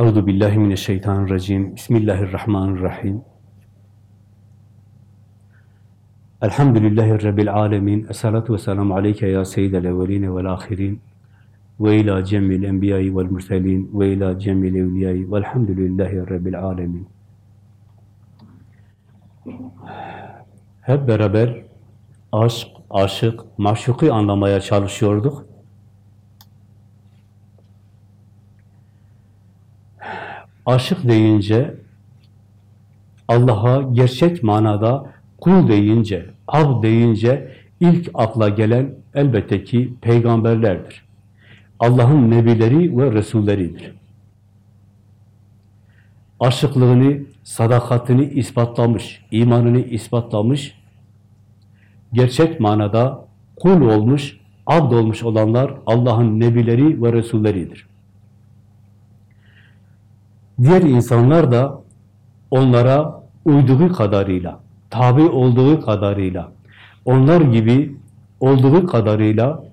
Euzu billahi mineşşeytanirracim. Bismillahirrahmanirrahim. Elhamdülillahi rabbil alamin. Essalatu vesselamu aleyke ya seyyidel evvelin ve'l ahirin. Ve ila cemil enbiya'i ve'l murselin ve ila cemil evliya'i ve'lhamdülillahi rabbil alamin. Hep beraber aşk, aşık, maşuki anlamaya çalışıyorduk. Aşık deyince, Allah'a gerçek manada kul deyince, av deyince ilk akla gelen elbette ki peygamberlerdir. Allah'ın nebileri ve resulleridir. Aşıklığını, sadakatini ispatlamış, imanını ispatlamış, gerçek manada kul olmuş, abd olmuş olanlar Allah'ın nebileri ve resulleridir. Diğer insanlar da onlara uyduğu kadarıyla, tabi olduğu kadarıyla, onlar gibi olduğu kadarıyla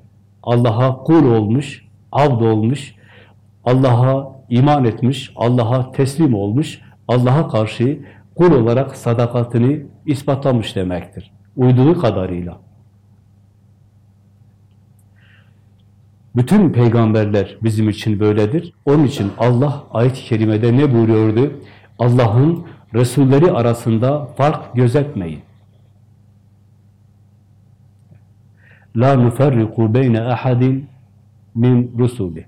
Allah'a kul olmuş, abd olmuş, Allah'a iman etmiş, Allah'a teslim olmuş, Allah'a karşı kul olarak sadakatini ispatlamış demektir. Uyduğu kadarıyla. Bütün peygamberler bizim için böyledir. Onun için Allah ayet-i kerimede ne buyuruyordu? Allah'ın Resulleri arasında fark gözetmeyin. La nuferriku beyne ahadin min rusuli.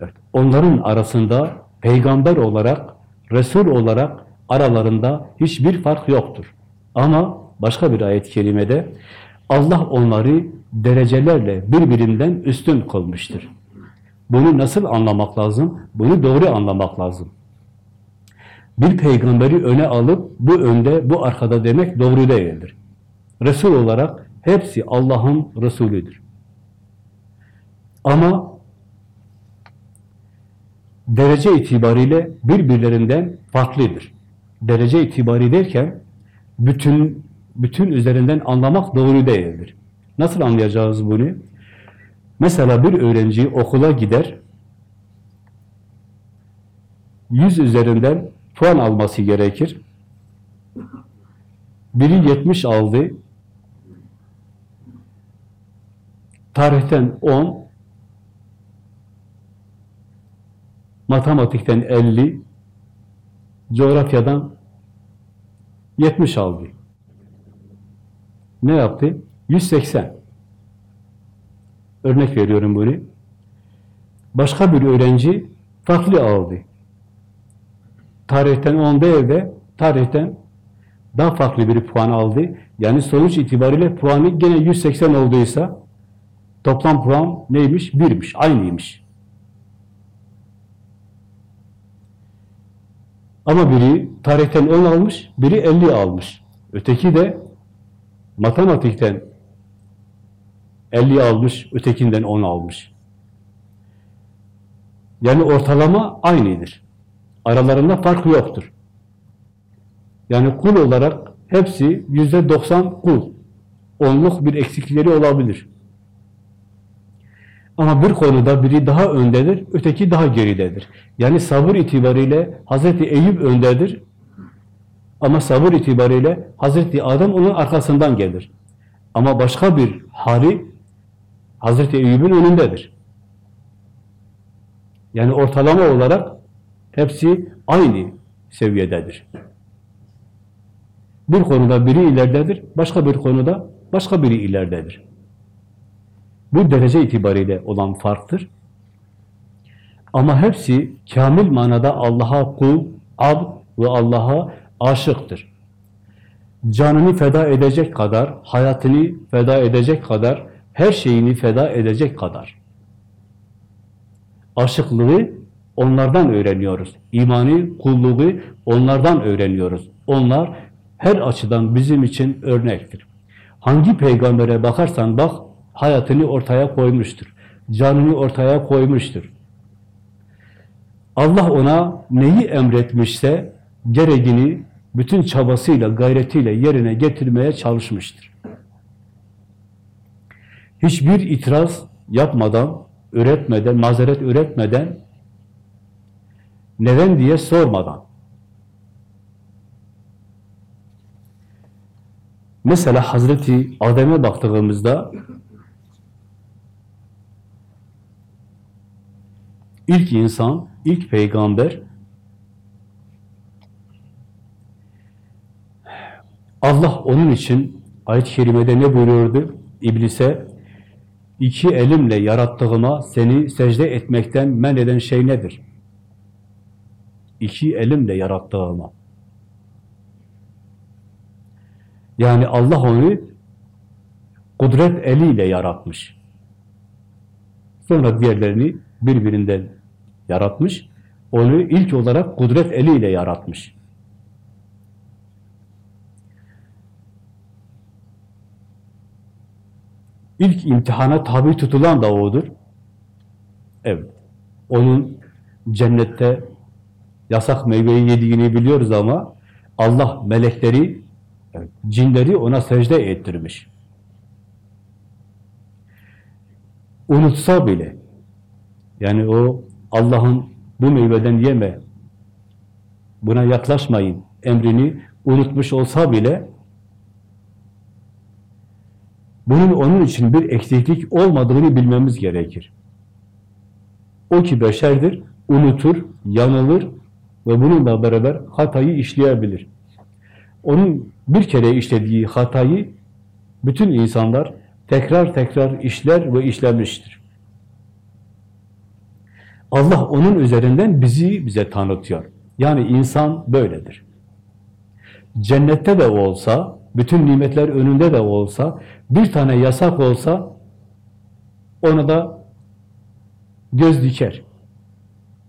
Evet, onların arasında peygamber olarak, Resul olarak aralarında hiçbir fark yoktur. Ama başka bir ayet-i kerimede Allah onları derecelerle birbirinden üstün kılmıştır. Bunu nasıl anlamak lazım? Bunu doğru anlamak lazım. Bir peygamberi öne alıp bu önde, bu arkada demek doğru değildir. Resul olarak hepsi Allah'ın Resulüdür. Ama derece itibariyle birbirlerinden farklıdır. Derece itibari derken bütün bütün üzerinden anlamak doğru değildir. Nasıl anlayacağız bunu? Mesela bir öğrenci okula gider, 100 üzerinden puan alması gerekir. Biri 70 aldı, tarihten 10, matematikten 50, coğrafyadan 70 aldı. Ne yaptı? 180. Örnek veriyorum bunu. Başka bir öğrenci farklı aldı. Tarihten 10 değil de tarihten daha farklı bir puan aldı. Yani sonuç itibariyle puanı gene 180 olduysa toplam puan neymiş? 1'miş, aynıymış. Ama biri tarihten 10 almış, biri 50 almış. Öteki de matematikten 50 almış, ötekinden 10 almış. Yani ortalama aynıdır. Aralarında fark yoktur. Yani kul olarak hepsi yüzde 90 kul. Onluk bir eksikleri olabilir. Ama bir konuda biri daha öndedir, öteki daha geridedir. Yani sabır itibariyle Hazreti Eyüp öndedir, ama sabır itibariyle Hazreti Adem onun arkasından gelir. Ama başka bir hali Hazreti Eyüp'ün önündedir. Yani ortalama olarak hepsi aynı seviyededir. Bir konuda biri ileridedir, başka bir konuda başka biri ileridedir. Bu derece itibariyle olan farktır. Ama hepsi kamil manada Allah'a kul, abd ve Allah'a aşıktır. Canını feda edecek kadar, hayatını feda edecek kadar, her şeyini feda edecek kadar. Aşıklığı onlardan öğreniyoruz. İmani, kulluğu onlardan öğreniyoruz. Onlar her açıdan bizim için örnektir. Hangi peygambere bakarsan bak, hayatını ortaya koymuştur. Canını ortaya koymuştur. Allah ona neyi emretmişse gereğini bütün çabasıyla, gayretiyle yerine getirmeye çalışmıştır. Hiçbir itiraz yapmadan, üretmeden, mazeret üretmeden Neden diye sormadan. Mesela Hazreti Adem'e baktığımızda ilk insan, ilk peygamber Allah onun için ayet-i kerimede ne buyuruyordu? İblise iki elimle yarattığıma seni secde etmekten men eden şey nedir? İki elimle yarattığıma. Yani Allah onu kudret eliyle yaratmış. Sonra diğerlerini birbirinden yaratmış. Onu ilk olarak kudret eliyle yaratmış. İlk imtihana tabi tutulan da odur. Evet. Onun cennette yasak meyveyi yediğini biliyoruz ama Allah melekleri, cinleri ona secde ettirmiş. Unutsa bile, yani o Allah'ın bu meyveden yeme, buna yaklaşmayın emrini unutmuş olsa bile bunun onun için bir eksiklik olmadığını bilmemiz gerekir. O ki beşerdir, unutur, yanılır ve bununla beraber hatayı işleyebilir. Onun bir kere işlediği hatayı bütün insanlar tekrar tekrar işler ve işlemiştir. Allah onun üzerinden bizi bize tanıtıyor. Yani insan böyledir. Cennette de olsa, bütün nimetler önünde de olsa, bir tane yasak olsa ona da göz diker.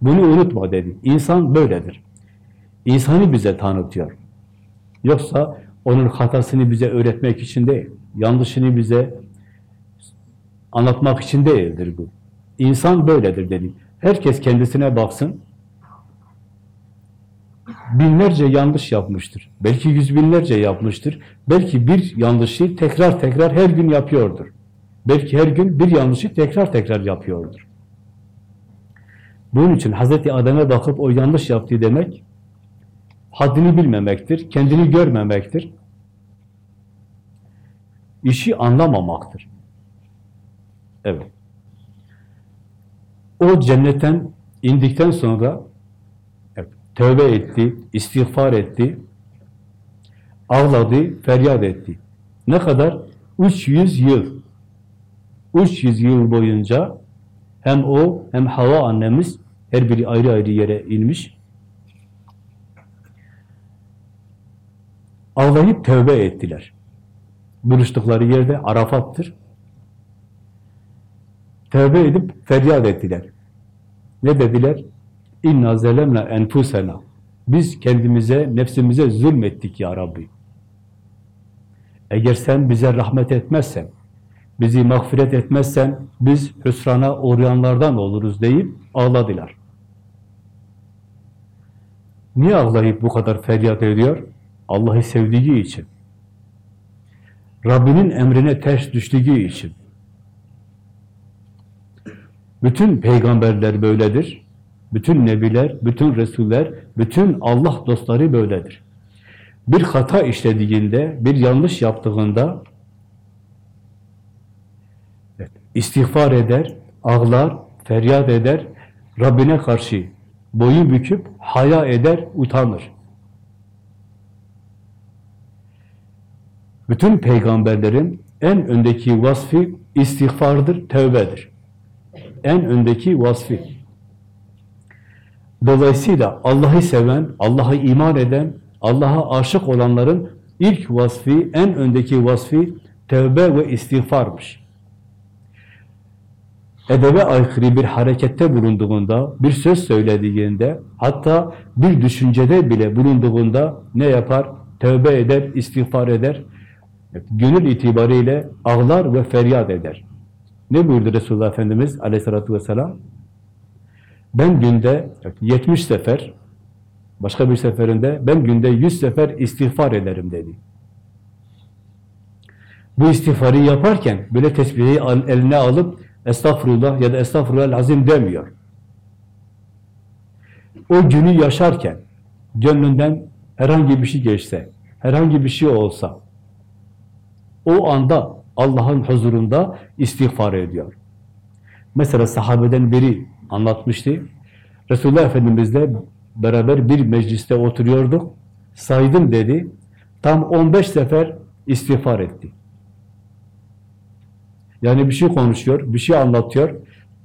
Bunu unutma dedi. İnsan böyledir. İnsanı bize tanıtıyor. Yoksa onun hatasını bize öğretmek için değil, yanlışını bize anlatmak için değildir bu. İnsan böyledir dedi. Herkes kendisine baksın. Binlerce yanlış yapmıştır. Belki yüz binlerce yapmıştır. Belki bir yanlışı tekrar tekrar her gün yapıyordur. Belki her gün bir yanlışı tekrar tekrar yapıyordur. Bunun için Hazreti Adem'e bakıp o yanlış yaptığı demek, haddini bilmemektir, kendini görmemektir. İşi anlamamaktır. Evet. O cennetten indikten sonra evet, tövbe etti, istiğfar etti, ağladı, feryat etti. Ne kadar? 300 yıl. 300 yıl boyunca hem o hem Hava annemiz her biri ayrı ayrı yere inmiş. Ağlayıp tövbe ettiler. Buluştukları yerde Arafat'tır. Tövbe edip feryat ettiler. Ne dediler? İnna zelemna enfusena. Biz kendimize, nefsimize zulmettik ya Rabbi. Eğer sen bize rahmet etmezsen, bizi mağfiret etmezsen, biz hüsrana uğrayanlardan oluruz deyip ağladılar. Niye ağlayıp bu kadar feryat ediyor? Allah'ı sevdiği için. Rabbinin emrine ters düştüğü için. Bütün peygamberler böyledir. Bütün nebiler, bütün resuller, bütün Allah dostları böyledir. Bir hata işlediğinde, bir yanlış yaptığında istiğfar eder, ağlar, feryat eder, Rabbine karşı boyun büküp haya eder, utanır. Bütün peygamberlerin en öndeki vasfı istiğfardır, tövbedir. En öndeki vasfı. Dolayısıyla Allah'ı seven, Allah'a iman eden, Allah'a aşık olanların ilk vasfı, en öndeki vasfı tövbe ve istiğfarmış. Edebe aykırı bir harekette bulunduğunda, bir söz söylediğinde, hatta bir düşüncede bile bulunduğunda ne yapar? Tövbe eder, istiğfar eder. Gönül itibariyle ağlar ve feryat eder. Ne buyurdu Resulullah Efendimiz aleyhissalatü vesselam? Ben günde 70 sefer, başka bir seferinde ben günde 100 sefer istiğfar ederim dedi. Bu istiğfarı yaparken böyle tesbihi eline alıp estağfurullah ya da estağfurullah azim demiyor. o günü yaşarken gönlünden herhangi bir şey geçse, herhangi bir şey olsa, o anda Allah'ın huzurunda istiğfar ediyor. Mesela sahabeden biri anlatmıştı. Resulullah Efendimizle beraber bir mecliste oturuyorduk. Saydım dedi. Tam 15 sefer istiğfar etti. Yani bir şey konuşuyor, bir şey anlatıyor.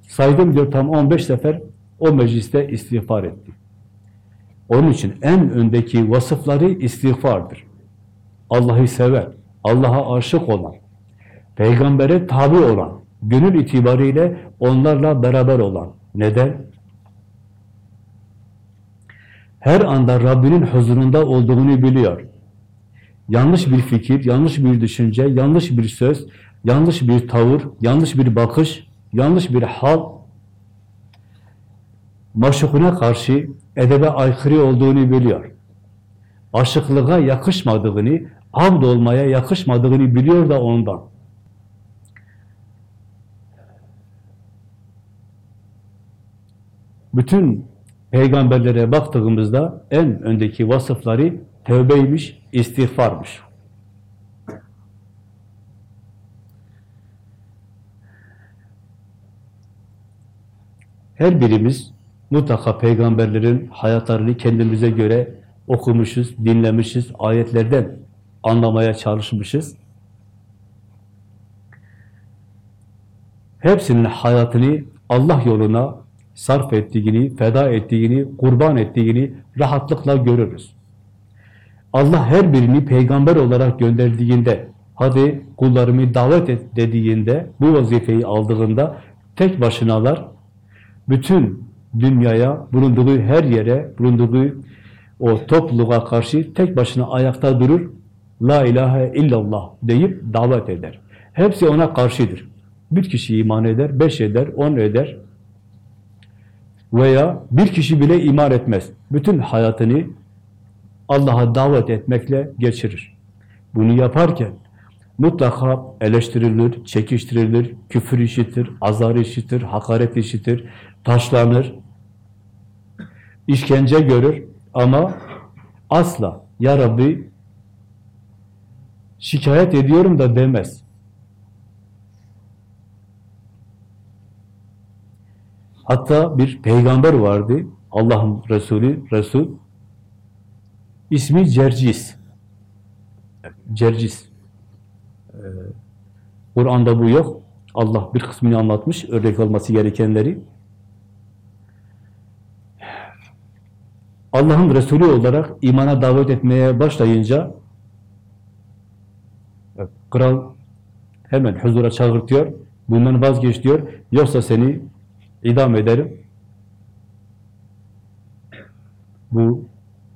Saydım diyor tam 15 sefer o mecliste istiğfar etti. Onun için en öndeki vasıfları istiğfardır. Allah'ı sever, Allah'a aşık olan, peygambere tabi olan, gönül itibariyle onlarla beraber olan. Neden? Her anda Rabbinin huzurunda olduğunu biliyor. Yanlış bir fikir, yanlış bir düşünce, yanlış bir söz, yanlış bir tavır, yanlış bir bakış, yanlış bir hal, maşukuna karşı edebe aykırı olduğunu biliyor. Aşıklığa yakışmadığını, abd olmaya yakışmadığını biliyor da ondan. Bütün peygamberlere baktığımızda en öndeki vasıfları tevbeymiş, istiğfarmış. Her birimiz mutlaka peygamberlerin hayatlarını kendimize göre okumuşuz, dinlemişiz, ayetlerden anlamaya çalışmışız. Hepsinin hayatını Allah yoluna sarf ettiğini, feda ettiğini, kurban ettiğini rahatlıkla görürüz. Allah her birini peygamber olarak gönderdiğinde, hadi kullarımı davet et dediğinde, bu vazifeyi aldığında tek başınalar bütün dünyaya, bulunduğu her yere, bulunduğu o topluluğa karşı tek başına ayakta durur, La ilahe illallah deyip davet eder. Hepsi ona karşıdır. Bir kişi iman eder, beş eder, on eder, veya bir kişi bile iman etmez. Bütün hayatını Allah'a davet etmekle geçirir. Bunu yaparken mutlaka eleştirilir, çekiştirilir, küfür işitir, azar işitir, hakaret işitir, taşlanır, işkence görür ama asla ya Rabbi şikayet ediyorum da demez. Hatta bir peygamber vardı, Allah'ın Resulü, Resul. İsmi Cercis. Cercis. Ee, Kur'an'da bu yok. Allah bir kısmını anlatmış, örnek olması gerekenleri. Allah'ın Resulü olarak imana davet etmeye başlayınca kral hemen huzura çağırtıyor, bundan vazgeç diyor, yoksa seni idam ederim. Bu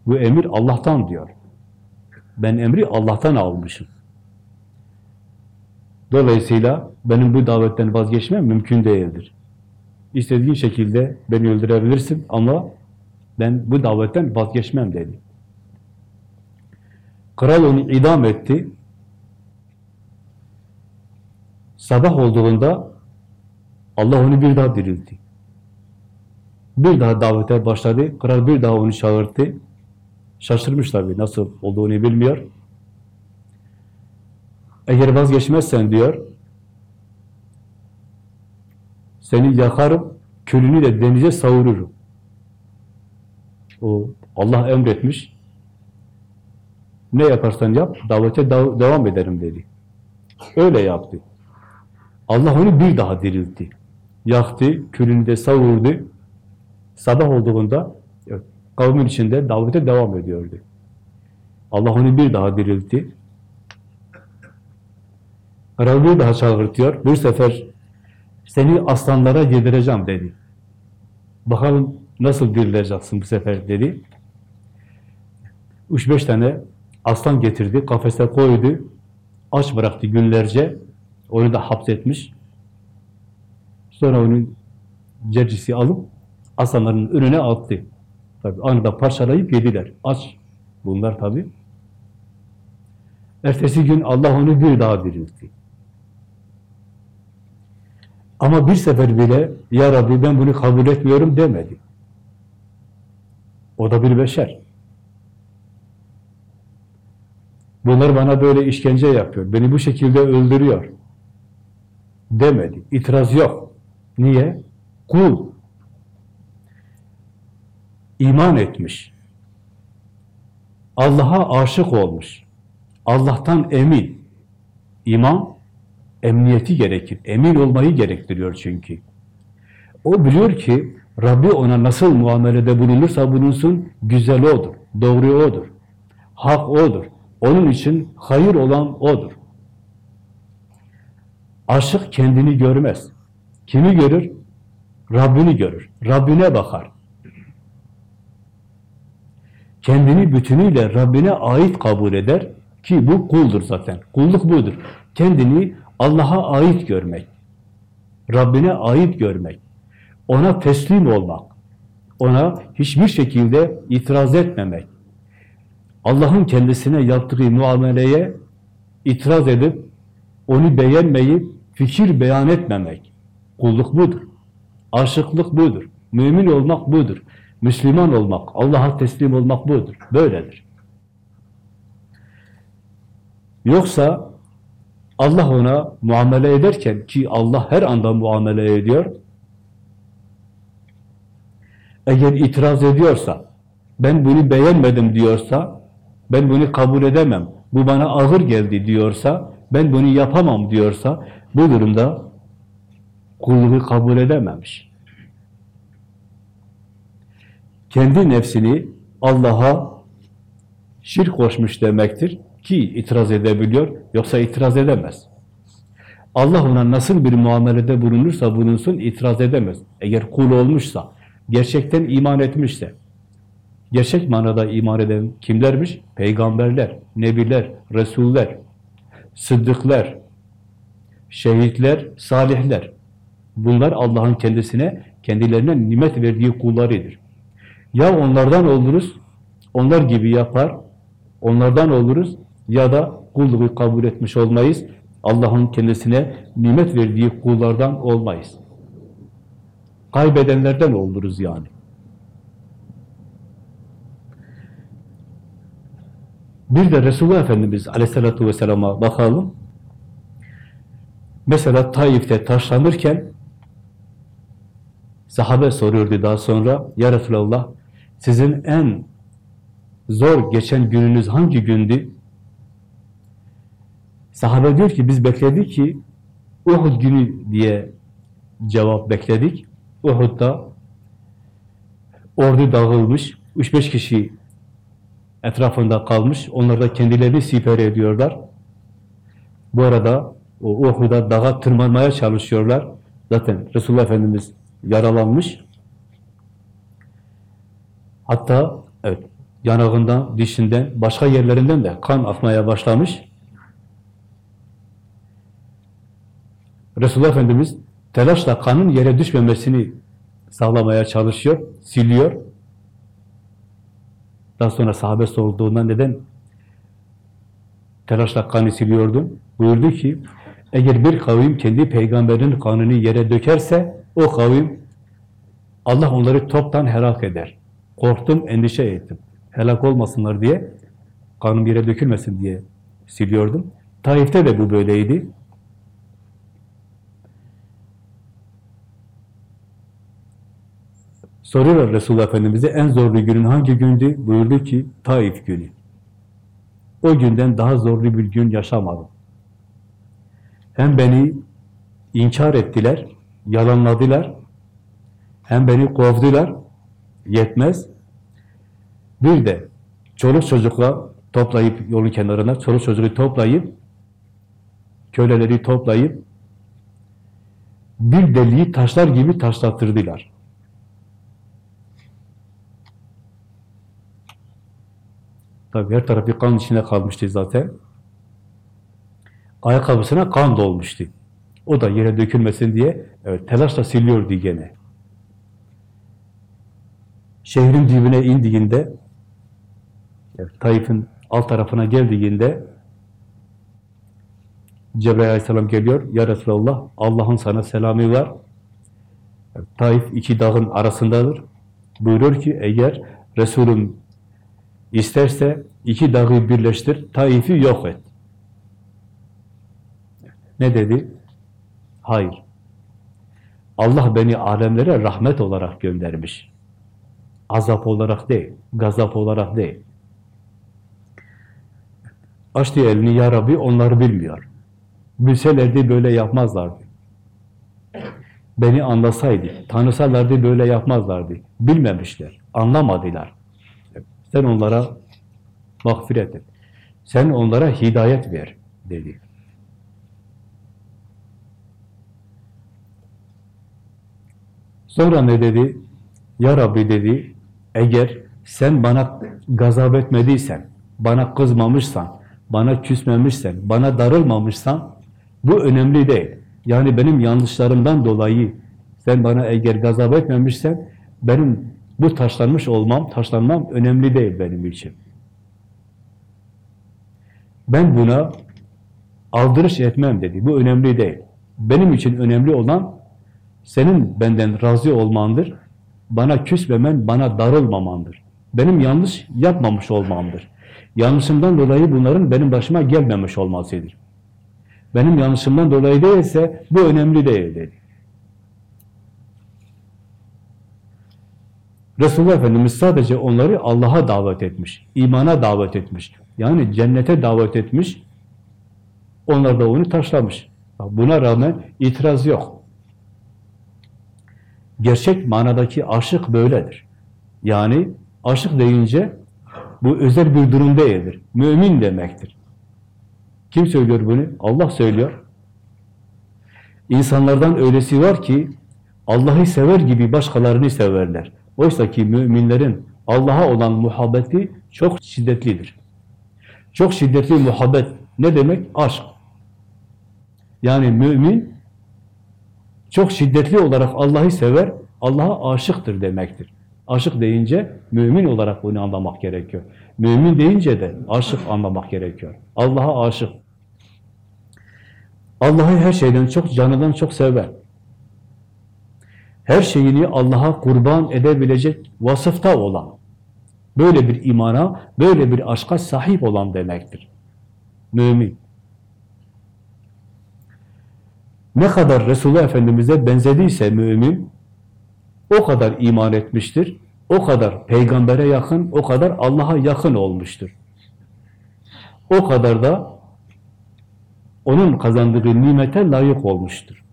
bu emir Allah'tan diyor. Ben emri Allah'tan almışım. Dolayısıyla benim bu davetten vazgeçmem mümkün değildir. İstediğin şekilde beni öldürebilirsin ama ben bu davetten vazgeçmem dedi. Kral onu idam etti. Sabah olduğunda Allah onu bir daha diriltti. Bir daha davete başladı. Kral bir daha onu çağırdı. Şaşırmış tabii nasıl olduğunu bilmiyor. Eğer vazgeçmezsen diyor, seni yakarım, külünü de denize savururum. O Allah emretmiş. Ne yaparsan yap, davete devam ederim dedi. Öyle yaptı. Allah onu bir daha diriltti. Yaktı, külünü de savurdu. Sabah olduğunda kavmin içinde davete devam ediyordu. Allah onu bir daha diriltti. Kral bir daha çağırtıyor. Bir sefer seni aslanlara yedireceğim dedi. Bakalım nasıl dirileceksin bu sefer dedi. Üç beş tane aslan getirdi, kafese koydu. Aç bıraktı günlerce. Onu da hapsetmiş. Sonra onu cercisi alıp aslanların önüne attı. Tabi anında parçalayıp yediler. Aç bunlar tabi. Ertesi gün Allah onu bir daha diriltti. Ama bir sefer bile Ya Rabbi ben bunu kabul etmiyorum demedi. O da bir beşer. Bunlar bana böyle işkence yapıyor, beni bu şekilde öldürüyor demedi. İtiraz yok. Niye? Kul. İman etmiş. Allah'a aşık olmuş. Allah'tan emin. İman, emniyeti gerekir. Emin olmayı gerektiriyor çünkü. O biliyor ki Rabbi ona nasıl muamelede bulunursa bulunsun güzel odur, doğru odur, hak odur. Onun için hayır olan odur. Aşık kendini görmez. Kimi görür? Rabbini görür. Rabbine bakar. Kendini bütünüyle Rabbine ait kabul eder ki bu kuldur zaten. Kulluk budur. Kendini Allah'a ait görmek. Rabbine ait görmek. Ona teslim olmak. Ona hiçbir şekilde itiraz etmemek. Allah'ın kendisine yaptığı muameleye itiraz edip onu beğenmeyip fikir beyan etmemek. Kulluk budur. Aşıklık budur. Mümin olmak budur. Müslüman olmak, Allah'a teslim olmak budur. Böyledir. Yoksa Allah ona muamele ederken ki Allah her anda muamele ediyor. Eğer itiraz ediyorsa, ben bunu beğenmedim diyorsa, ben bunu kabul edemem, bu bana ağır geldi diyorsa, ben bunu yapamam diyorsa, bu durumda kulluğu kabul edememiş. Kendi nefsini Allah'a şirk koşmuş demektir ki itiraz edebiliyor, yoksa itiraz edemez. Allah ona nasıl bir muamelede bulunursa bulunsun itiraz edemez. Eğer kul olmuşsa, gerçekten iman etmişse, gerçek manada iman eden kimlermiş? Peygamberler, nebiler, resuller, sıddıklar, şehitler, salihler. Bunlar Allah'ın kendisine, kendilerine nimet verdiği kullarıdır. Ya onlardan oluruz, onlar gibi yapar, onlardan oluruz ya da kulluğu kabul etmiş olmayız. Allah'ın kendisine nimet verdiği kullardan olmayız. Kaybedenlerden oluruz yani. Bir de Resulullah Efendimiz aleyhissalatu vesselama bakalım. Mesela Taif'te taşlanırken sahabe soruyordu daha sonra, Ya Resulallah sizin en zor geçen gününüz hangi gündü? Sahabe diyor ki biz bekledik ki Uhud günü diye cevap bekledik. Uhud'da ordu dağılmış, 3-5 kişi etrafında kalmış. Onlar da kendilerini siper ediyorlar. Bu arada o Uhud'a dağa tırmanmaya çalışıyorlar. Zaten Resulullah Efendimiz yaralanmış. Hatta evet yanağından, dişinden, başka yerlerinden de kan akmaya başlamış. Resulullah Efendimiz telaşla kanın yere düşmemesini sağlamaya çalışıyor, siliyor. Daha sonra sahabe sorduğunda neden telaşla kanı siliyordun? Buyurdu ki, eğer bir kavim kendi peygamberinin kanını yere dökerse, o kavim Allah onları toptan helak eder. Korktum, endişe ettim. Helak olmasınlar diye, kanım yere dökülmesin diye siliyordum. Taif'te de bu böyleydi. Soruyorlar Resulullah Efendimiz'e en zorlu günün hangi gündü? Buyurdu ki Taif günü. O günden daha zorlu bir gün yaşamadım. Hem beni inkar ettiler, yalanladılar, hem beni kovdular, yetmez. Bir de çoluk çocukla toplayıp yolun kenarına, çoluk çocuğu toplayıp, köleleri toplayıp, bir deliği taşlar gibi taşlattırdılar. Tabi her tarafı kan içine kalmıştı zaten. Ayakkabısına kan dolmuştu. O da yere dökülmesin diye evet, telaşla siliyordu gene. Şehrin dibine indiğinde evet, Taif'in alt tarafına geldiğinde Cebrail aleyhisselam geliyor. Ya Resulallah Allah'ın sana selamı var. Evet, Taif iki dağın arasındadır. Buyuruyor ki eğer Resulüm isterse iki dağı birleştir, Taif'i yok et. Ne dedi? Hayır. Allah beni alemlere rahmet olarak göndermiş. Azap olarak değil, gazap olarak değil. Açtı elini, Ya Rabbi onları bilmiyor. Bilselerdi böyle yapmazlardı. Beni anlasaydı, tanısalardı böyle yapmazlardı. Bilmemişler, anlamadılar. Sen onlara mağfiret et. Sen onlara hidayet ver, dedi. Sonra ne dedi? Ya Rabbi dedi, eğer sen bana gazap etmediysen, bana kızmamışsan, bana küsmemişsen, bana darılmamışsan, bu önemli değil. Yani benim yanlışlarımdan dolayı sen bana eğer gazap etmemişsen, benim bu taşlanmış olmam, taşlanmam önemli değil benim için. Ben buna aldırış etmem dedi. Bu önemli değil. Benim için önemli olan senin benden razı olmandır. Bana küsmemen, bana darılmamandır. Benim yanlış yapmamış olmamdır. Yanlışımdan dolayı bunların benim başıma gelmemiş olmasıdır. Benim yanlışımdan dolayı değilse bu önemli değil dedi. Resulullah Efendimiz sadece onları Allah'a davet etmiş, imana davet etmiş. Yani cennete davet etmiş. Onlar da onu taşlamış. Buna rağmen itiraz yok. Gerçek manadaki aşık böyledir. Yani aşık deyince bu özel bir durum değildir. Mümin demektir. Kim söylüyor bunu? Allah söylüyor. İnsanlardan öylesi var ki Allah'ı sever gibi başkalarını severler. Oysa ki müminlerin Allah'a olan muhabbeti çok şiddetlidir. Çok şiddetli muhabbet ne demek? Aşk. Yani mümin çok şiddetli olarak Allah'ı sever, Allah'a aşıktır demektir. Aşık deyince mümin olarak bunu anlamak gerekiyor. Mümin deyince de aşık anlamak gerekiyor. Allah'a aşık. Allah'ı her şeyden çok, canından çok sever. Her şeyini Allah'a kurban edebilecek vasıfta olan, böyle bir imana, böyle bir aşka sahip olan demektir. Mümin. Ne kadar Resulullah Efendimiz'e benzediyse mümin, o kadar iman etmiştir, o kadar peygambere yakın, o kadar Allah'a yakın olmuştur. O kadar da onun kazandığı nimete layık olmuştur.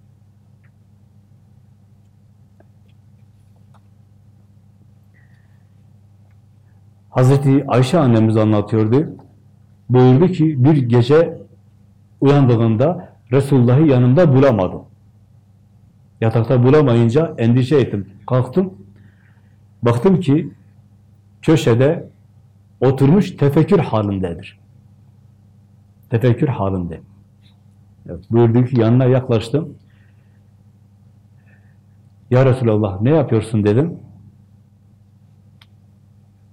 Hazreti Ayşe annemiz anlatıyordu. Buyurdu ki bir gece uyandığında Resulullah'ı yanımda bulamadım. Yatakta bulamayınca endişe ettim. Kalktım. Baktım ki köşede oturmuş tefekkür halindedir. Tefekkür halinde. Evet, buyurdu ki yanına yaklaştım. Ya Resulallah ne yapıyorsun dedim.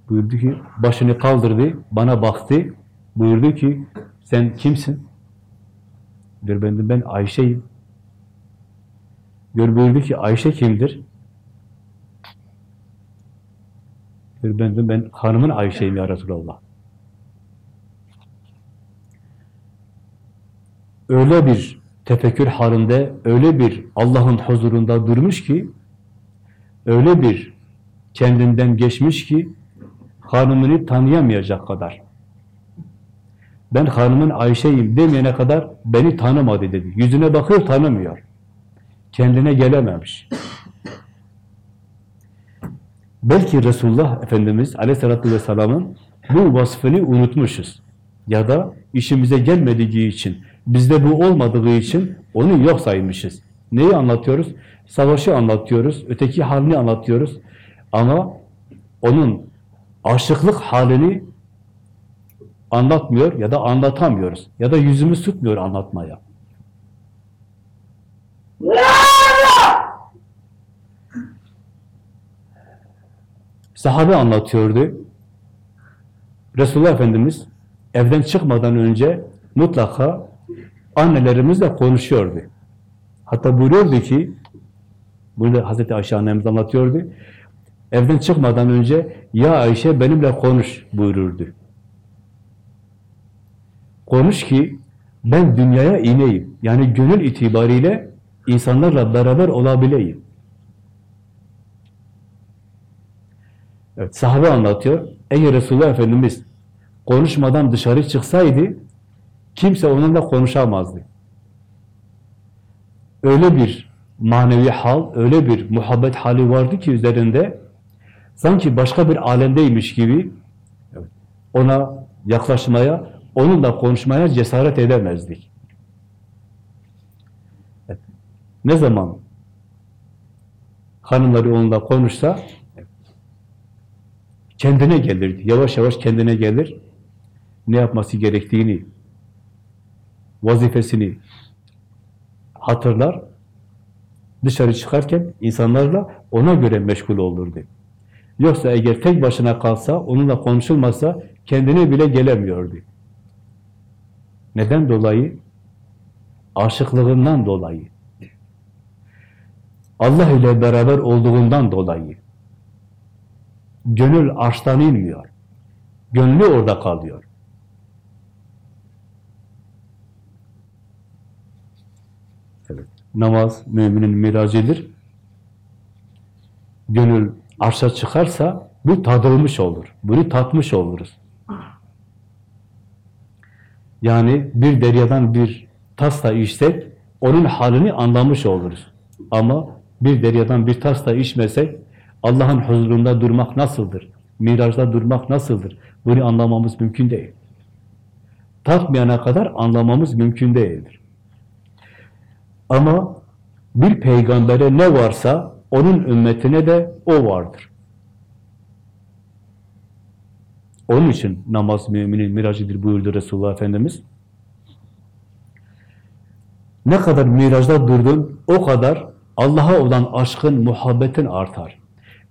Buyurdu ki başını kaldırdı, bana baktı. Buyurdu ki sen kimsin? Diyor ben ben Ayşe'yim. Diyor buyurdu ki Ayşe kimdir? Diyor ben ben hanımın Ayşe'yim ya Resulallah. Öyle bir tefekkür halinde, öyle bir Allah'ın huzurunda durmuş ki, öyle bir kendinden geçmiş ki, hanımını tanıyamayacak kadar. Ben hanımın Ayşe'yim demeyene kadar beni tanımadı dedi. Yüzüne bakıyor tanımıyor. Kendine gelememiş. Belki Resulullah Efendimiz Aleyhisselatü Vesselam'ın bu vasfını unutmuşuz. Ya da işimize gelmediği için, bizde bu olmadığı için onu yok saymışız. Neyi anlatıyoruz? Savaşı anlatıyoruz, öteki halini anlatıyoruz. Ama onun aşıklık halini anlatmıyor ya da anlatamıyoruz. Ya da yüzümüz tutmuyor anlatmaya. Sahabe anlatıyordu. Resulullah Efendimiz evden çıkmadan önce mutlaka annelerimizle konuşuyordu. Hatta buyuruyordu ki, burada Hazreti Ayşe annemiz anlatıyordu, evden çıkmadan önce ya Ayşe benimle konuş buyururdu. Konuş ki ben dünyaya ineyim. Yani gönül itibariyle insanlarla beraber olabileyim. Evet, sahabe anlatıyor. Eğer Resulullah Efendimiz konuşmadan dışarı çıksaydı kimse onunla konuşamazdı. Öyle bir manevi hal, öyle bir muhabbet hali vardı ki üzerinde sanki başka bir alemdeymiş gibi ona yaklaşmaya, onunla konuşmaya cesaret edemezdik. Evet. Ne zaman hanımları onunla konuşsa kendine gelirdi. Yavaş yavaş kendine gelir. Ne yapması gerektiğini, vazifesini hatırlar. Dışarı çıkarken insanlarla ona göre meşgul olurdu. Yoksa eğer tek başına kalsa, onunla konuşulmasa kendine bile gelemiyordu. Neden dolayı? Aşıklığından dolayı. Allah ile beraber olduğundan dolayı. Gönül arştan inmiyor. Gönlü orada kalıyor. Evet. Namaz müminin miracıdır. Gönül arşa çıkarsa bu tadılmış olur. Bunu tatmış oluruz. Yani bir deryadan bir tasla içsek onun halini anlamış oluruz. Ama bir deryadan bir tasla içmesek Allah'ın huzurunda durmak nasıldır? Mirajda durmak nasıldır? Bunu anlamamız mümkün değil. Tatmayana kadar anlamamız mümkün değildir. Ama bir peygambere ne varsa onun ümmetine de o vardır. Onun için namaz müminin miracıdır buyurdu Resulullah Efendimiz. Ne kadar mirajda durdun, o kadar Allah'a olan aşkın, muhabbetin artar.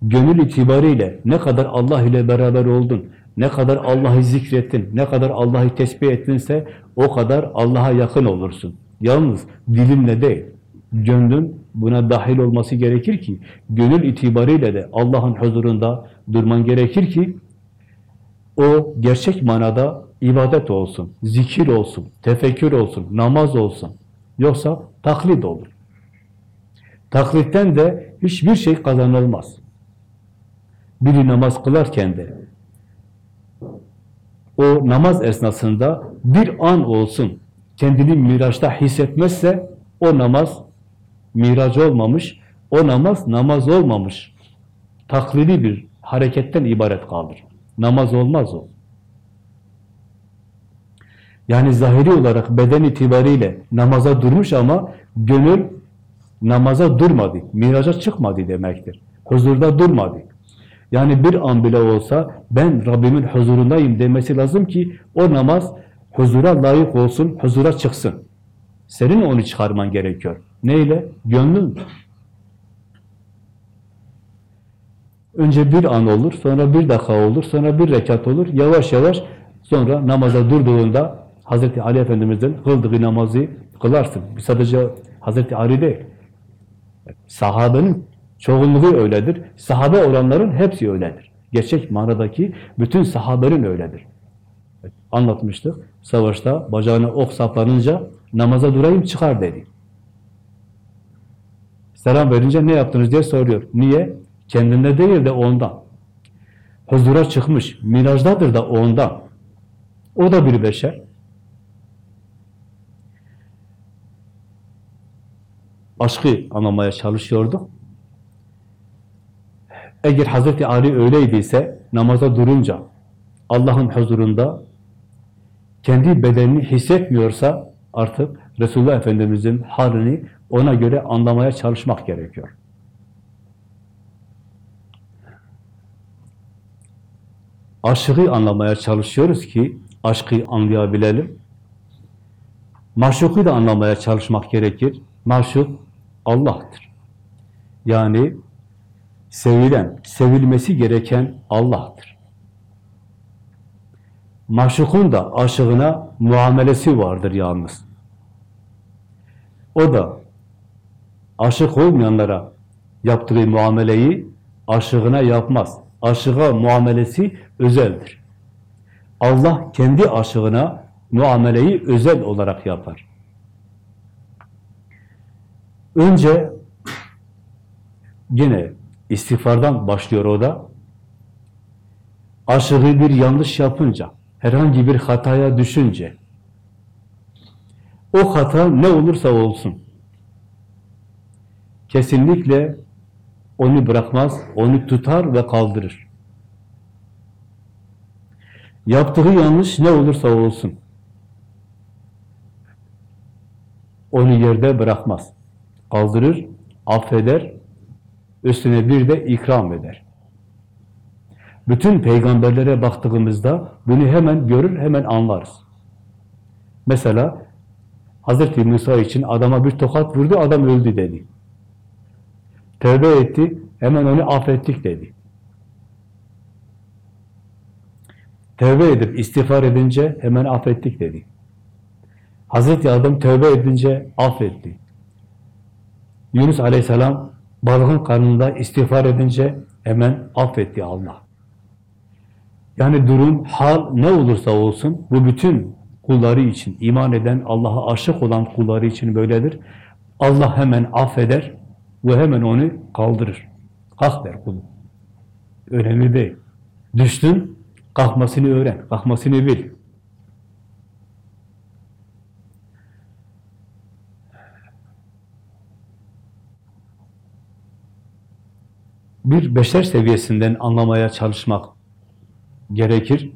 Gönül itibariyle ne kadar Allah ile beraber oldun, ne kadar Allah'ı zikrettin, ne kadar Allah'ı tesbih ettinse o kadar Allah'a yakın olursun. Yalnız dilinle değil, gönlün buna dahil olması gerekir ki, gönül itibariyle de Allah'ın huzurunda durman gerekir ki, o gerçek manada ibadet olsun, zikir olsun, tefekkür olsun, namaz olsun. Yoksa taklit olur. Taklitten de hiçbir şey kazanılmaz. Biri namaz kılarken de o namaz esnasında bir an olsun kendini miraçta hissetmezse o namaz miraç olmamış, o namaz namaz olmamış. Taklidi bir hareketten ibaret kalır. Namaz olmaz o. Yani zahiri olarak beden itibariyle namaza durmuş ama gönül namaza durmadı, miraca çıkmadı demektir. Huzurda durmadı. Yani bir an bile olsa ben Rabbimin huzurundayım demesi lazım ki o namaz huzura layık olsun, huzura çıksın. Senin onu çıkarman gerekiyor. Neyle? Gönlün. Önce bir an olur, sonra bir dakika olur, sonra bir rekat olur. Yavaş yavaş sonra namaza durduğunda Hazreti Ali Efendimiz'in kıldığı namazı kılarsın. Sadece Hazreti Ali değil. Sahabenin çoğunluğu öyledir. Sahabe olanların hepsi öyledir. Gerçek manadaki bütün sahabenin öyledir. Anlatmıştık. Savaşta bacağına ok saplanınca namaza durayım çıkar dedi. Selam verince ne yaptınız diye soruyor. Niye? Kendinde değil de ondan. Huzura çıkmış, mirajdadır da ondan. O da bir beşer. Aşkı anlamaya çalışıyorduk. Eğer Hazreti Ali öyleydiyse namaza durunca Allah'ın huzurunda kendi bedenini hissetmiyorsa artık Resulullah Efendimiz'in halini ona göre anlamaya çalışmak gerekiyor. Aşkı anlamaya çalışıyoruz ki aşkı anlayabilelim. Maşuku da anlamaya çalışmak gerekir. Maşuk Allah'tır. Yani sevilen, sevilmesi gereken Allah'tır. Maşukun da aşığına muamelesi vardır yalnız. O da aşık olmayanlara yaptığı muameleyi aşığına yapmaz. Aşığa muamelesi özeldir. Allah kendi aşığına muameleyi özel olarak yapar. Önce yine istiğfardan başlıyor o da. Aşığı bir yanlış yapınca, herhangi bir hataya düşünce, o hata ne olursa olsun, kesinlikle onu bırakmaz, onu tutar ve kaldırır. Yaptığı yanlış ne olursa olsun, onu yerde bırakmaz. Kaldırır, affeder, üstüne bir de ikram eder. Bütün peygamberlere baktığımızda bunu hemen görür, hemen anlarız. Mesela Hazreti Musa için adama bir tokat vurdu, adam öldü dedi. Tövbe etti, hemen onu affettik dedi. Tövbe edip istiğfar edince hemen affettik dedi. Hazreti Adam tövbe edince affetti. Yunus Aleyhisselam balığın karnında istiğfar edince hemen affetti Allah. Yani durum, hal ne olursa olsun bu bütün kulları için, iman eden, Allah'a aşık olan kulları için böyledir. Allah hemen affeder ve hemen onu kaldırır. Kalk der kulum. Önemli değil. Düştün, kalkmasını öğren, kalkmasını bil. Bir beşer seviyesinden anlamaya çalışmak gerekir.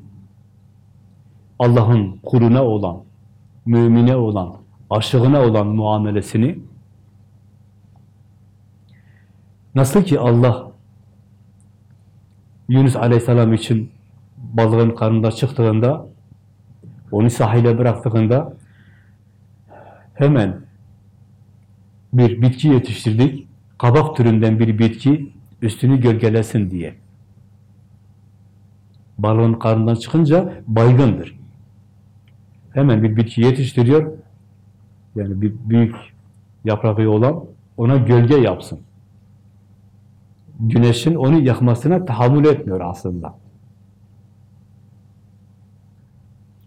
Allah'ın kuruna olan, mümine olan, aşığına olan muamelesini nasıl ki Allah Yunus Aleyhisselam için balığın karnında çıktığında onu sahile bıraktığında hemen bir bitki yetiştirdik. Kabak türünden bir bitki üstünü gölgelesin diye. Balığın karnından çıkınca baygındır. Hemen bir bitki yetiştiriyor. Yani bir büyük yaprağı olan ona gölge yapsın. Güneşin onu yakmasına tahammül etmiyor aslında.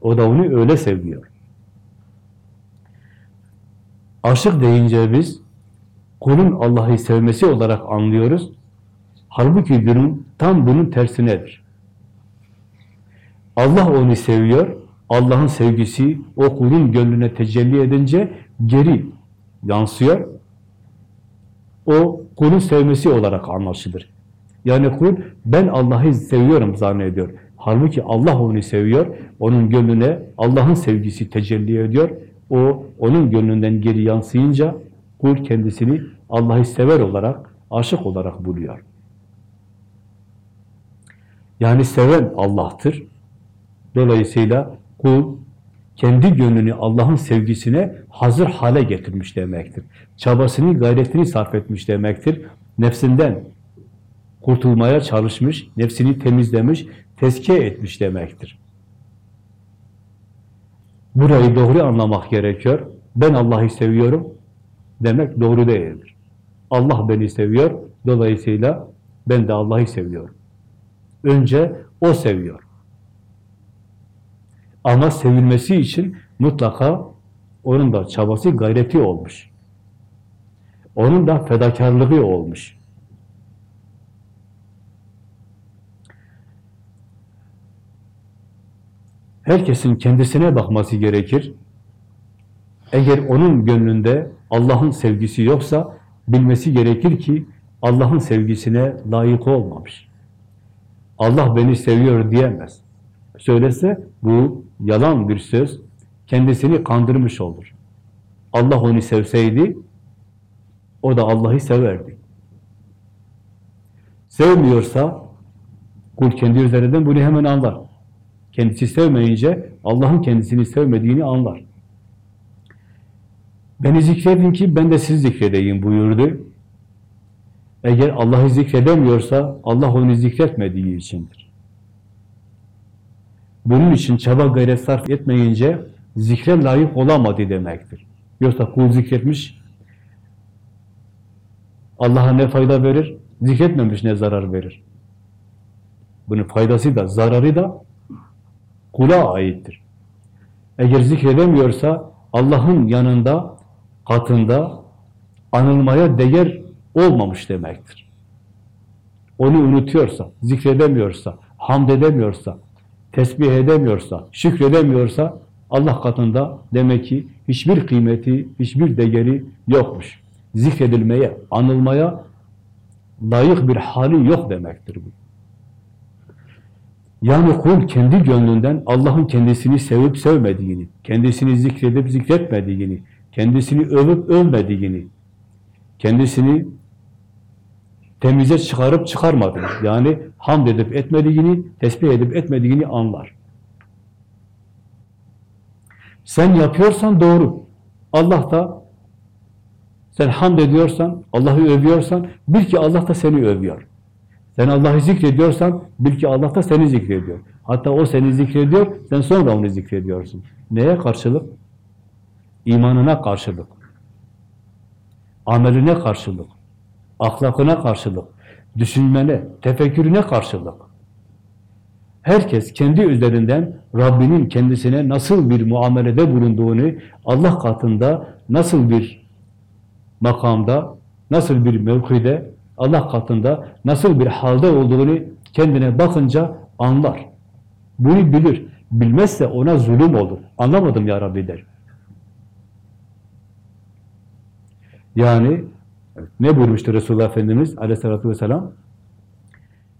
O da onu öyle seviyor. Aşık deyince biz kulun Allah'ı sevmesi olarak anlıyoruz. Halbuki durum tam bunun tersinedir. Allah onu seviyor, Allah'ın sevgisi o kulun gönlüne tecelli edince geri yansıyor. O kulun sevmesi olarak anlaşılır. Yani kul ben Allah'ı seviyorum zannediyor. Halbuki Allah onu seviyor. Onun gönlüne Allah'ın sevgisi tecelli ediyor. O onun gönlünden geri yansıyınca kul kendisini Allah'ı sever olarak, aşık olarak buluyor. Yani seven Allah'tır. Dolayısıyla kul kendi gönlünü Allah'ın sevgisine hazır hale getirmiş demektir. Çabasını, gayretini sarf etmiş demektir. Nefsinden kurtulmaya çalışmış, nefsini temizlemiş, tezkiye etmiş demektir. Burayı doğru anlamak gerekiyor. Ben Allah'ı seviyorum demek doğru değildir. Allah beni seviyor, dolayısıyla ben de Allah'ı seviyorum. Önce O seviyor. Ama sevilmesi için mutlaka onun da çabası, gayreti olmuş. Onun da fedakarlığı olmuş. Herkesin kendisine bakması gerekir. Eğer onun gönlünde Allah'ın sevgisi yoksa bilmesi gerekir ki Allah'ın sevgisine layık olmamış. Allah beni seviyor diyemez. Söylese bu yalan bir söz, kendisini kandırmış olur. Allah onu sevseydi, o da Allah'ı severdi. Sevmiyorsa, kul kendi üzerinden bunu hemen anlar. Kendisi sevmeyince, Allah'ın kendisini sevmediğini anlar. Beni zikredin ki ben de sizi zikredeyim buyurdu. Eğer Allah'ı zikredemiyorsa, Allah onu zikretmediği içindir. Bunun için çaba gayret sarf etmeyince zikre layık olamadı demektir. Yoksa kul zikretmiş, Allah'a ne fayda verir? Zikretmemiş ne zarar verir? Bunun faydası da, zararı da kula aittir. Eğer zikredemiyorsa Allah'ın yanında, katında anılmaya değer olmamış demektir. Onu unutuyorsa, zikredemiyorsa, hamd edemiyorsa, tesbih edemiyorsa, şükredemiyorsa Allah katında demek ki hiçbir kıymeti, hiçbir değeri yokmuş. Zikredilmeye, anılmaya layık bir hali yok demektir bu. Yani kul kendi gönlünden Allah'ın kendisini sevip sevmediğini, kendisini zikredip zikretmediğini, kendisini övüp övmediğini, kendisini temize çıkarıp çıkarmadığını, yani hamd edip etmediğini, tesbih edip etmediğini anlar. Sen yapıyorsan doğru. Allah da sen hamd ediyorsan, Allah'ı övüyorsan, bil ki Allah da seni övüyor. Sen Allah'ı zikrediyorsan, bil ki Allah da seni zikrediyor. Hatta o seni zikrediyor, sen sonra onu zikrediyorsun. Neye karşılık? İmanına karşılık. Ameline karşılık. Ahlakına karşılık. Düşünmene, tefekkürüne karşılık. Herkes kendi üzerinden Rabbinin kendisine nasıl bir muamelede bulunduğunu, Allah katında nasıl bir makamda, nasıl bir mevkide, Allah katında nasıl bir halde olduğunu kendine bakınca anlar. Bunu bilir. Bilmezse ona zulüm olur. Anlamadım ya Rabbi der. Yani ne buyurmuştu Resulullah Efendimiz aleyhissalatü vesselam?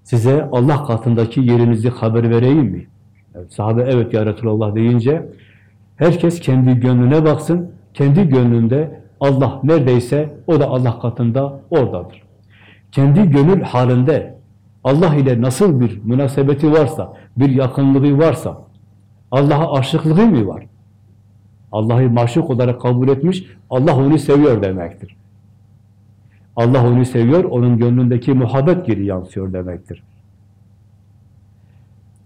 Size Allah katındaki yerinizi haber vereyim mi? Evet, sahabe evet ya Resulullah deyince herkes kendi gönlüne baksın, kendi gönlünde Allah neredeyse o da Allah katında oradadır. Kendi gönül halinde Allah ile nasıl bir münasebeti varsa, bir yakınlığı varsa, Allah'a aşıklığı mı var? Allah'ı maşuk olarak kabul etmiş, Allah onu seviyor demektir. Allah onu seviyor, onun gönlündeki muhabbet geri yansıyor demektir.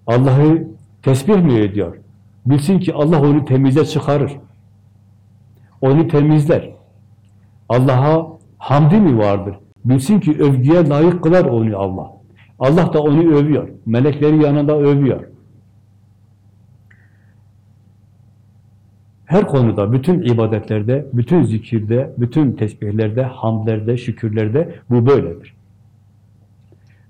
Allah'ı tesbih mi ediyor? Bilsin ki Allah onu temize çıkarır. Onu temizler. Allah'a hamdi mi vardır? Bilsin ki övgüye layık kılar onu Allah. Allah da onu övüyor. Melekleri yanında övüyor. Her konuda, bütün ibadetlerde, bütün zikirde, bütün tesbihlerde, hamdlerde, şükürlerde bu böyledir.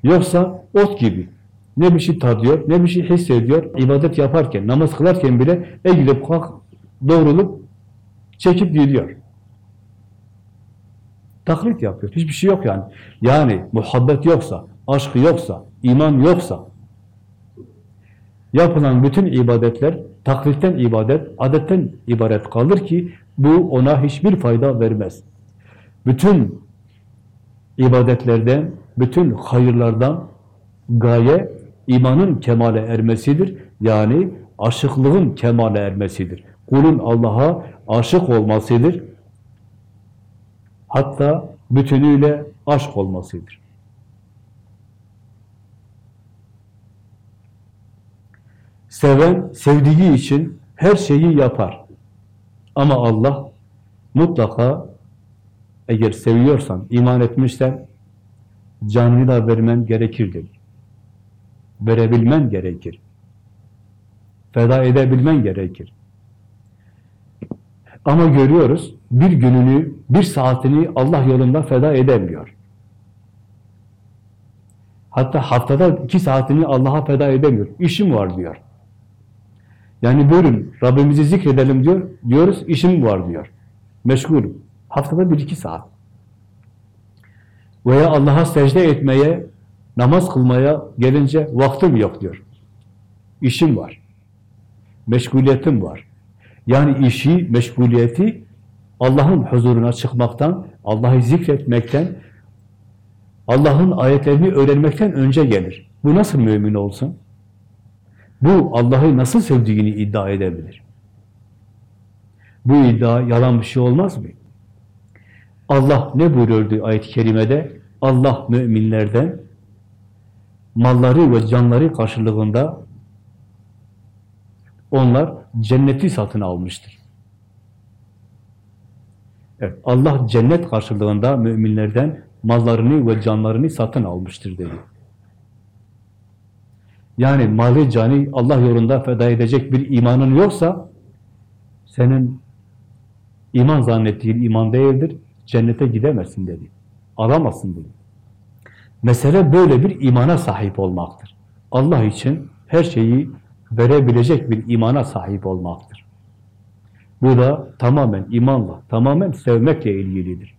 Yoksa ot gibi ne bir şey tadıyor, ne bir şey hissediyor, ibadet yaparken, namaz kılarken bile eğilip kalk, doğrulup çekip gidiyor. Taklit yapıyor. Hiçbir şey yok yani. Yani muhabbet yoksa, aşkı yoksa, iman yoksa yapılan bütün ibadetler taklitten ibadet, adetten ibaret kalır ki bu ona hiçbir fayda vermez. Bütün ibadetlerden, bütün hayırlardan gaye imanın kemale ermesidir. Yani aşıklığın kemale ermesidir. Kulun Allah'a aşık olmasıdır. Hatta bütünüyle aşk olmasıdır. Seven, sevdiği için her şeyi yapar. Ama Allah mutlaka eğer seviyorsan, iman etmişsen canını da vermen gerekir dedi. Verebilmen gerekir. Feda edebilmen gerekir. Ama görüyoruz, bir gününü, bir saatini Allah yolunda feda edemiyor. Hatta haftada iki saatini Allah'a feda edemiyor. İşim var diyor. Yani buyurun Rabbimizi zikredelim diyor. Diyoruz işim var diyor. Meşgulüm. Haftada bir iki saat. Veya Allah'a secde etmeye, namaz kılmaya gelince vaktim yok diyor. İşim var. Meşguliyetim var. Yani işi, meşguliyeti Allah'ın huzuruna çıkmaktan, Allah'ı zikretmekten, Allah'ın ayetlerini öğrenmekten önce gelir. Bu nasıl mümin olsun? Bu Allah'ı nasıl sevdiğini iddia edebilir? Bu iddia yalan bir şey olmaz mı? Allah ne buyuruyordu ayet-i kerimede? Allah müminlerden malları ve canları karşılığında onlar cenneti satın almıştır. Evet, Allah cennet karşılığında müminlerden mallarını ve canlarını satın almıştır dedi. Yani mali cani Allah yolunda feda edecek bir imanın yoksa senin iman zannettiğin iman değildir. Cennete gidemezsin dedi. Alamazsın dedi. Mesele böyle bir imana sahip olmaktır. Allah için her şeyi verebilecek bir imana sahip olmaktır. Bu da tamamen imanla, tamamen sevmekle ilgilidir.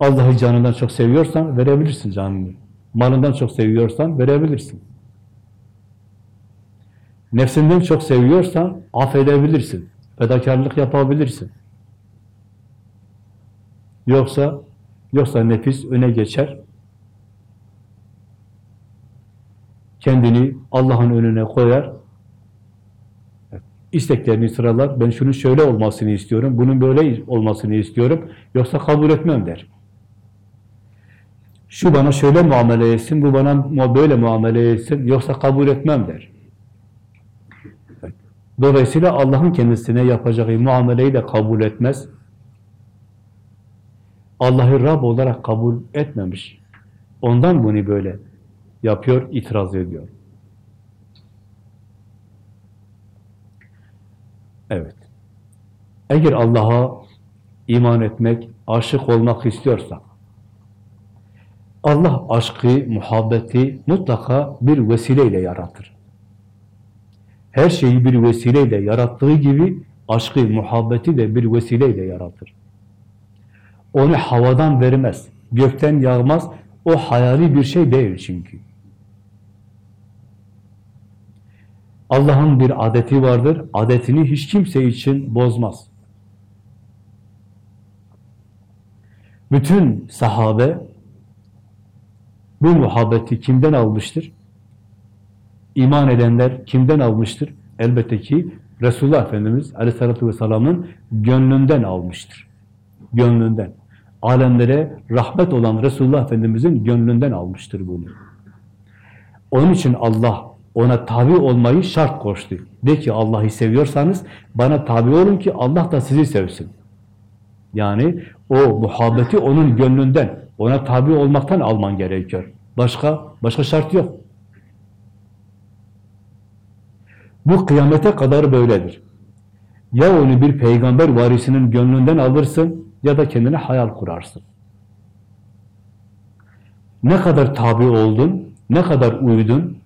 Allah'ı canından çok seviyorsan verebilirsin canını. Malından çok seviyorsan verebilirsin. Nefsinden çok seviyorsan affedebilirsin. Fedakarlık yapabilirsin. Yoksa yoksa nefis öne geçer. Kendini Allah'ın önüne koyar. İsteklerini sıralar. Ben şunun şöyle olmasını istiyorum. Bunun böyle olmasını istiyorum. Yoksa kabul etmem der. Şu bana şöyle muamele etsin, bu bana böyle muamele etsin. Yoksa kabul etmem der. Dolayısıyla Allah'ın kendisine yapacağı muameleyi de kabul etmez. Allah'ı Rab olarak kabul etmemiş. Ondan bunu böyle yapıyor, itiraz ediyor. Evet. Eğer Allah'a iman etmek, aşık olmak istiyorsak, Allah aşkı, muhabbeti mutlaka bir vesileyle yaratır. Her şeyi bir vesileyle yarattığı gibi aşkı, muhabbeti de bir vesileyle yaratır. Onu havadan vermez, gökten yağmaz, o hayali bir şey değil çünkü. Allah'ın bir adeti vardır, adetini hiç kimse için bozmaz. Bütün sahabe bu muhabbeti kimden almıştır? İman edenler kimden almıştır? Elbette ki Resulullah Efendimiz Aleyhisselatü Vesselam'ın gönlünden almıştır. Gönlünden. Alemlere rahmet olan Resulullah Efendimiz'in gönlünden almıştır bunu. Onun için Allah ona tabi olmayı şart koştu. De ki Allah'ı seviyorsanız bana tabi olun ki Allah da sizi sevsin. Yani o muhabbeti onun gönlünden, ona tabi olmaktan alman gerekiyor. Başka, başka şart yok. Bu kıyamete kadar böyledir. Ya onu bir peygamber varisinin gönlünden alırsın ya da kendine hayal kurarsın. Ne kadar tabi oldun, ne kadar uydun,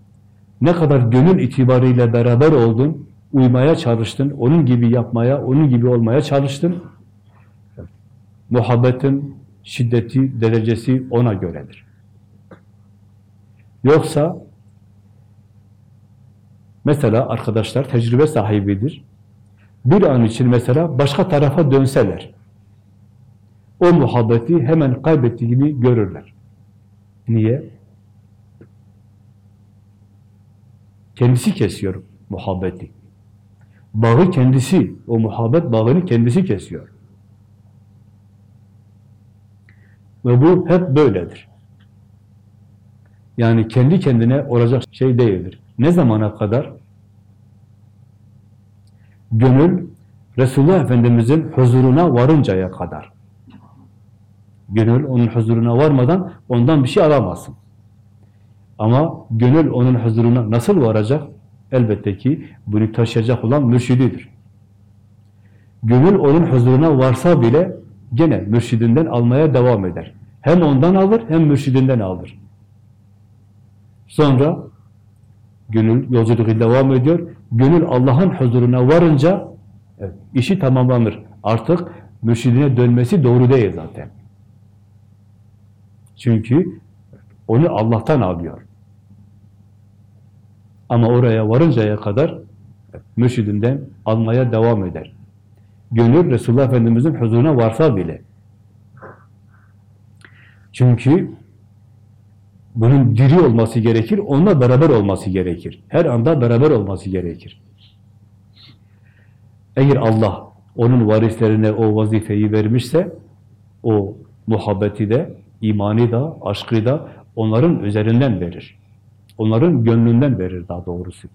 ne kadar gönül itibariyle beraber oldun, uymaya çalıştın, onun gibi yapmaya, onun gibi olmaya çalıştın. Muhabbetin şiddeti, derecesi ona göredir. Yoksa mesela arkadaşlar tecrübe sahibidir. Bir an için mesela başka tarafa dönseler o muhabbeti hemen kaybettiği gibi görürler. Niye? Kendisi kesiyor muhabbeti. Bağı kendisi, o muhabbet bağını kendisi kesiyor. Ve bu hep böyledir. Yani kendi kendine olacak şey değildir. Ne zamana kadar? Gönül, Resulullah Efendimiz'in huzuruna varıncaya kadar. Gönül onun huzuruna varmadan ondan bir şey alamazsın. Ama gönül onun huzuruna nasıl varacak? Elbette ki bunu taşıyacak olan mürşididir. Gönül onun huzuruna varsa bile gene mürşidinden almaya devam eder. Hem ondan alır hem mürşidinden alır. Sonra gönül yolculuğu devam ediyor. Gönül Allah'ın huzuruna varınca evet, işi tamamlanır. Artık mürşidine dönmesi doğru değil zaten. Çünkü onu Allah'tan alıyor. Ama oraya varıncaya kadar mürşidinden almaya devam eder. Gönül Resulullah Efendimiz'in huzuruna varsa bile. Çünkü bunun diri olması gerekir, onunla beraber olması gerekir. Her anda beraber olması gerekir. Eğer Allah onun varislerine o vazifeyi vermişse, o muhabbeti de, imani da, aşkı da onların üzerinden verir. Onların gönlünden verir daha doğrusu.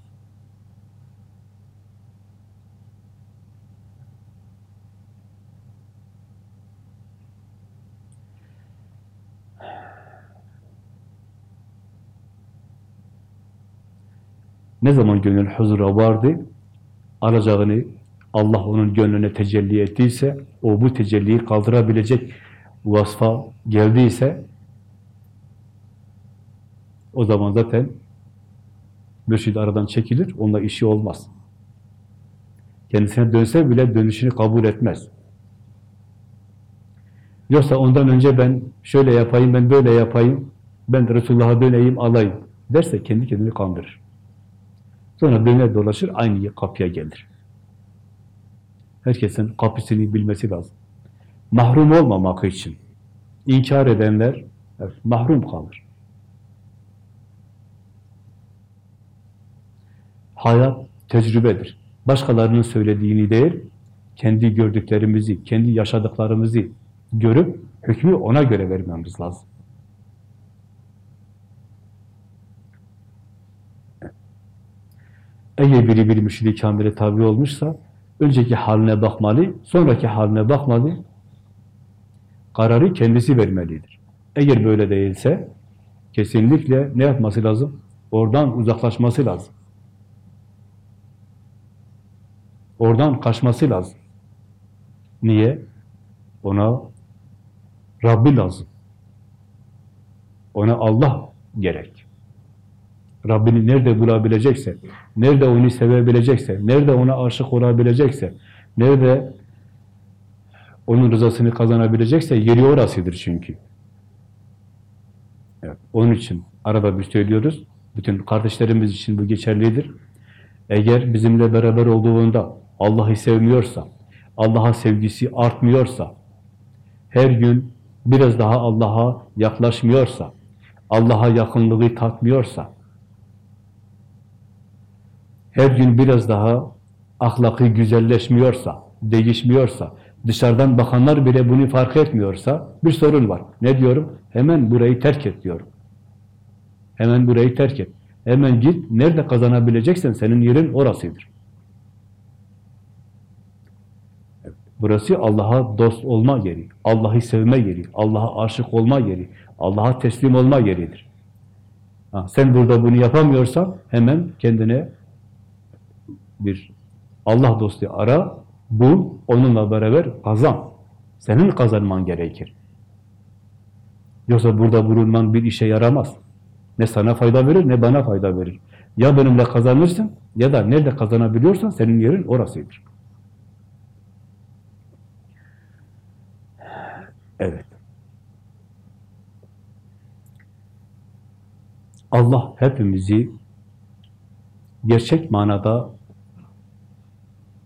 Ne zaman gönül huzura vardı, alacağını Allah onun gönlüne tecelli ettiyse, o bu tecelliyi kaldırabilecek vasfa geldiyse, o zaman zaten mürşid aradan çekilir, onunla işi olmaz. Kendisine dönse bile dönüşünü kabul etmez. Yoksa ondan önce ben şöyle yapayım, ben böyle yapayım, ben Resulullah'a döneyim, alayım derse kendi kendini kandırır. Sonra döner dolaşır, aynı kapıya gelir. Herkesin kapısını bilmesi lazım. Mahrum olmamak için. inkar edenler evet, mahrum kalır. Hayat tecrübedir. Başkalarının söylediğini değil, kendi gördüklerimizi, kendi yaşadıklarımızı görüp hükmü ona göre vermemiz lazım. Eğer biri bir müşid-i kamile tabi olmuşsa, önceki haline bakmalı, sonraki haline bakmalı, kararı kendisi vermelidir. Eğer böyle değilse, kesinlikle ne yapması lazım? Oradan uzaklaşması lazım. Oradan kaçması lazım. Niye? Ona Rabbi lazım. Ona Allah gerek. Rabbini nerede bulabilecekse, nerede onu sevebilecekse, nerede ona aşık olabilecekse, nerede onun rızasını kazanabilecekse yeri orasıdır çünkü. Evet, onun için arada bir söylüyoruz. Bütün kardeşlerimiz için bu geçerlidir. Eğer bizimle beraber olduğunda Allah'ı sevmiyorsa, Allah'a sevgisi artmıyorsa, her gün biraz daha Allah'a yaklaşmıyorsa, Allah'a yakınlığı tatmıyorsa, her gün biraz daha ahlakı güzelleşmiyorsa, değişmiyorsa, dışarıdan bakanlar bile bunu fark etmiyorsa bir sorun var. Ne diyorum? Hemen burayı terk et diyorum. Hemen burayı terk et. Hemen git, nerede kazanabileceksen senin yerin orasıdır. Burası Allah'a dost olma yeri, Allah'ı sevme yeri, Allah'a aşık olma yeri, Allah'a teslim olma yeridir. Ha, sen burada bunu yapamıyorsan hemen kendine bir Allah dostu ara, bul, onunla beraber kazan. Senin kazanman gerekir. Yoksa burada bulunman bir işe yaramaz. Ne sana fayda verir, ne bana fayda verir. Ya benimle kazanırsın, ya da nerede kazanabiliyorsan senin yerin orasıdır. Evet. Allah hepimizi gerçek manada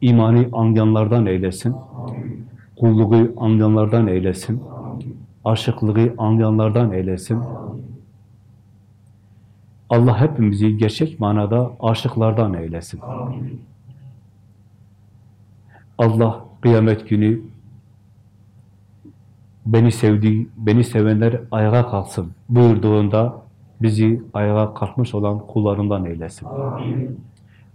imani anlayanlardan eylesin, kulluğu anlayanlardan eylesin, aşıklığı anlayanlardan eylesin. Allah hepimizi gerçek manada aşıklardan eylesin. Allah kıyamet günü beni sevdiği, beni sevenler ayağa kalksın buyurduğunda bizi ayağa kalkmış olan kullarından eylesin.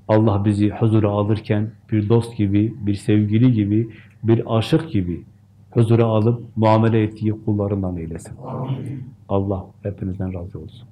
Allah bizi huzura alırken bir dost gibi, bir sevgili gibi, bir aşık gibi huzura alıp muamele ettiği kullarından eylesin. Allah hepinizden razı olsun.